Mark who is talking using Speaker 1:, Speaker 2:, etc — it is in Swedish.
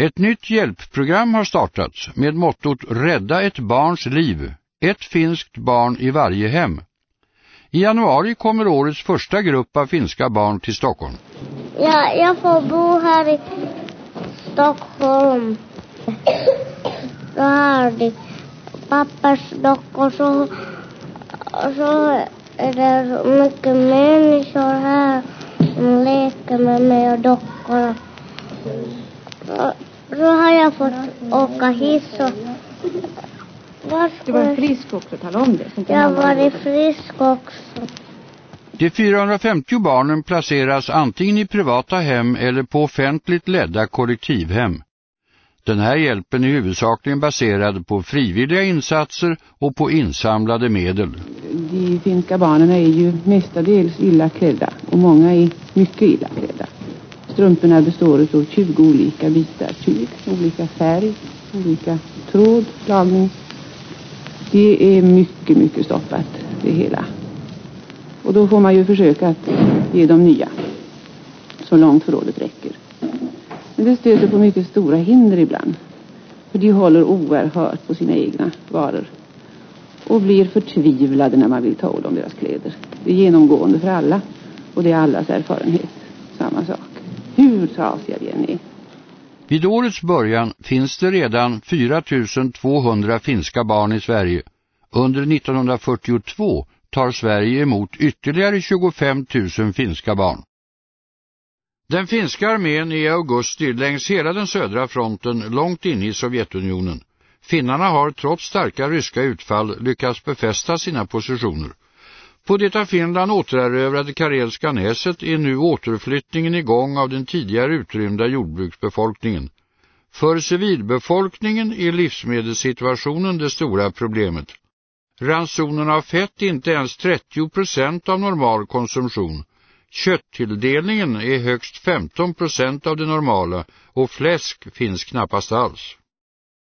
Speaker 1: Ett nytt hjälpprogram har startats med mottot Rädda ett barns liv, ett finskt barn i varje hem. I januari kommer årets första grupp av finska barn till Stockholm.
Speaker 2: Ja, jag får bo här i Stockholm. Så har de pappas och så, så är det mycket människor här som leker med mig och dockorna. Så har jag fått åka hiss och
Speaker 3: du var frisk också, tala om det.
Speaker 2: Jag varit frisk också.
Speaker 1: De 450 barnen placeras antingen i privata hem eller på offentligt ledda kollektivhem. Den här hjälpen är huvudsakligen baserad på frivilliga insatser och på insamlade medel.
Speaker 4: De finska barnen är ju mestadels illa klädda och många är mycket illa. Strumporna består av 20 olika bitar tyg, olika färg, olika tråd, lagning. Det är mycket, mycket stoppat det hela. Och då får man ju försöka att ge dem nya så långt förrådet räcker. Men det stöter på mycket stora hinder ibland. För de håller oerhört på sina egna varor. Och blir förtvivlade när man vill ta av dem deras kläder. Det är genomgående för alla. Och det är allas erfarenhet. Samma sak.
Speaker 1: Vid årets början finns det redan 4200 finska barn i Sverige. Under 1942 tar Sverige emot ytterligare 25 000 finska barn. Den finska armén är i augusti längs hela den södra fronten långt inne i Sovjetunionen. Finnarna har trots starka ryska utfall lyckats befästa sina positioner. På det av Finland återerövrade Karelska näset är nu återflyttningen igång av den tidigare utrymda jordbruksbefolkningen. För civilbefolkningen är livsmedelssituationen det stora problemet. Ransonen av fett är inte ens 30 procent av normal konsumtion. Kötttilldelningen är högst 15 procent av det normala och fläsk finns knappast alls.